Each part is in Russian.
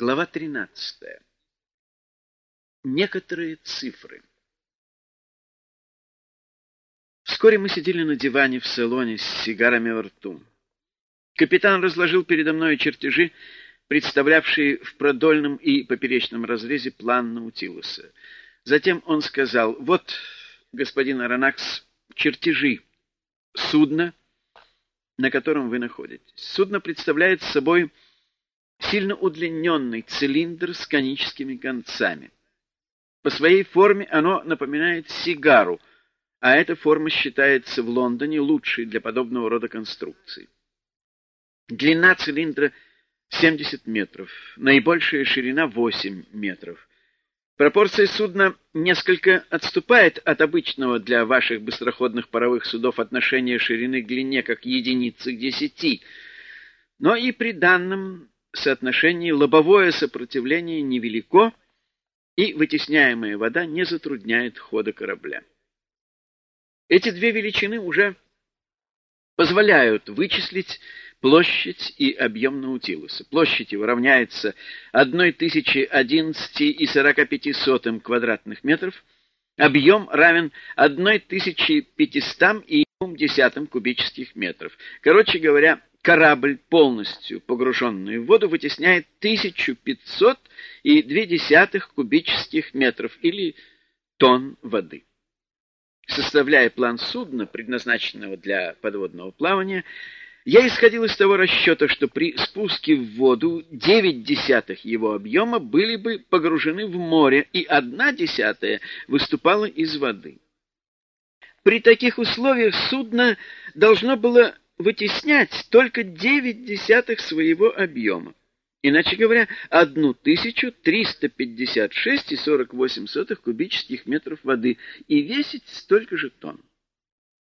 Глава 13. Некоторые цифры. Вскоре мы сидели на диване в салоне с сигарами во рту. Капитан разложил передо мной чертежи, представлявшие в продольном и поперечном разрезе план Наутилуса. Затем он сказал, вот, господин Аронакс, чертежи судна, на котором вы находитесь. Судно представляет собой сильно удлиненный цилиндр с коническими концами. По своей форме оно напоминает сигару, а эта форма считается в Лондоне лучшей для подобного рода конструкций. Длина цилиндра 70 метров, наибольшая ширина 8 метров. Пропорция судна несколько отступает от обычного для ваших быстроходных паровых судов отношения ширины к длине как единицы к десяти, но и при данном соотношении лобовое сопротивление невелико, и вытесняемая вода не затрудняет хода корабля. Эти две величины уже позволяют вычислить площадь и объем Наутилуса. Площадь его равняется 1011,45 квадратных метров, объем равен 1500,2 кубических метров. Короче говоря, корабль, полностью погруженный в воду, вытесняет 1500,2 кубических метров или тонн воды. Составляя план судна, предназначенного для подводного плавания, я исходил из того расчета, что при спуске в воду 9 десятых его объема были бы погружены в море, и 1 десятая выступала из воды. При таких условиях судно должно было вытеснять только 9 десятых своего объема. Иначе говоря, 1356,48 кубических метров воды и весить столько же тонн.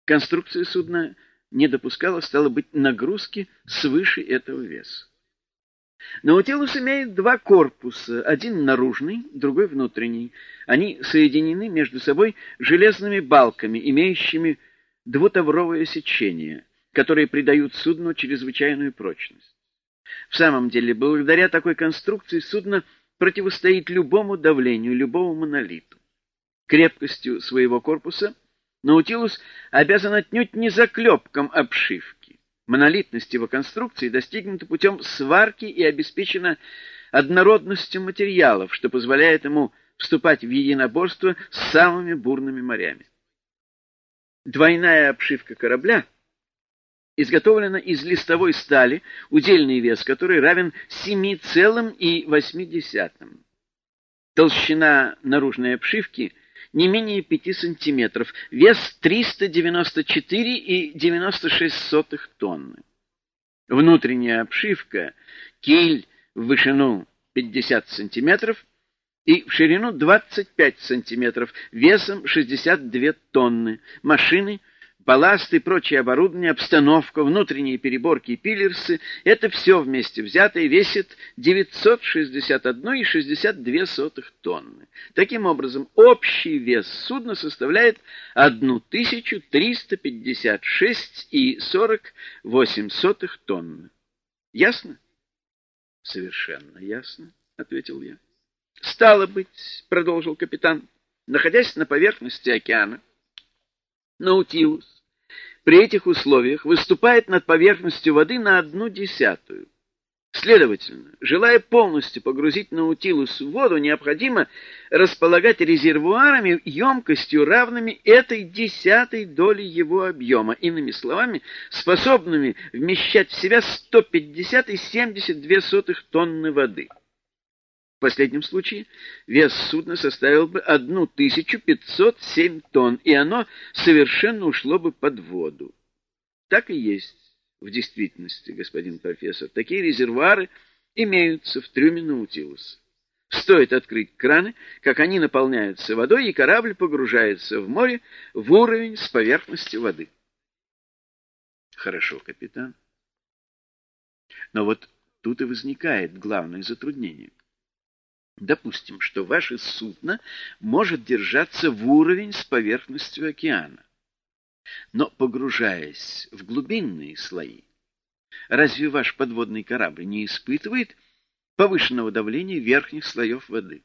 Конструкция судна не допускала, стало быть, нагрузки свыше этого веса. Наутилус имеет два корпуса, один наружный, другой внутренний. Они соединены между собой железными балками, имеющими двутавровое сечение которые придают судну чрезвычайную прочность. В самом деле, благодаря такой конструкции судно противостоит любому давлению, любому монолиту. Крепкостью своего корпуса Наутилус обязан отнюдь не заклепкам обшивки. Монолитность его конструкции достигнута путем сварки и обеспечена однородностью материалов, что позволяет ему вступать в единоборство с самыми бурными морями. Двойная обшивка корабля — изготовлена из листовой стали, удельный вес которой равен 7,8. Толщина наружной обшивки не менее 5 сантиметров, вес 394,96 тонны. Внутренняя обшивка, киль в вышину 50 сантиметров и в ширину 25 сантиметров, весом 62 тонны, машины балласт прочее оборудование, обстановка, внутренние переборки и пилерсы — это все вместе взятое весит 961,62 тонны. Таким образом, общий вес судна составляет 1356,48 тонны. Ясно? Совершенно ясно, — ответил я. Стало быть, — продолжил капитан, — находясь на поверхности океана, Наутилус при этих условиях выступает над поверхностью воды на одну десятую. Следовательно, желая полностью погрузить Наутилус в воду, необходимо располагать резервуарами емкостью, равными этой десятой доли его объема, иными словами, способными вмещать в себя 150,72 тонны воды. В последнем случае вес судна составил бы 1507 тонн, и оно совершенно ушло бы под воду. Так и есть в действительности, господин профессор. Такие резервуары имеются в трюме Наутилуса. Стоит открыть краны, как они наполняются водой, и корабль погружается в море в уровень с поверхности воды. Хорошо, капитан. Но вот тут и возникает главное затруднение. Допустим, что ваше судно может держаться в уровень с поверхностью океана. Но, погружаясь в глубинные слои, разве ваш подводный корабль не испытывает повышенного давления верхних слоев воды.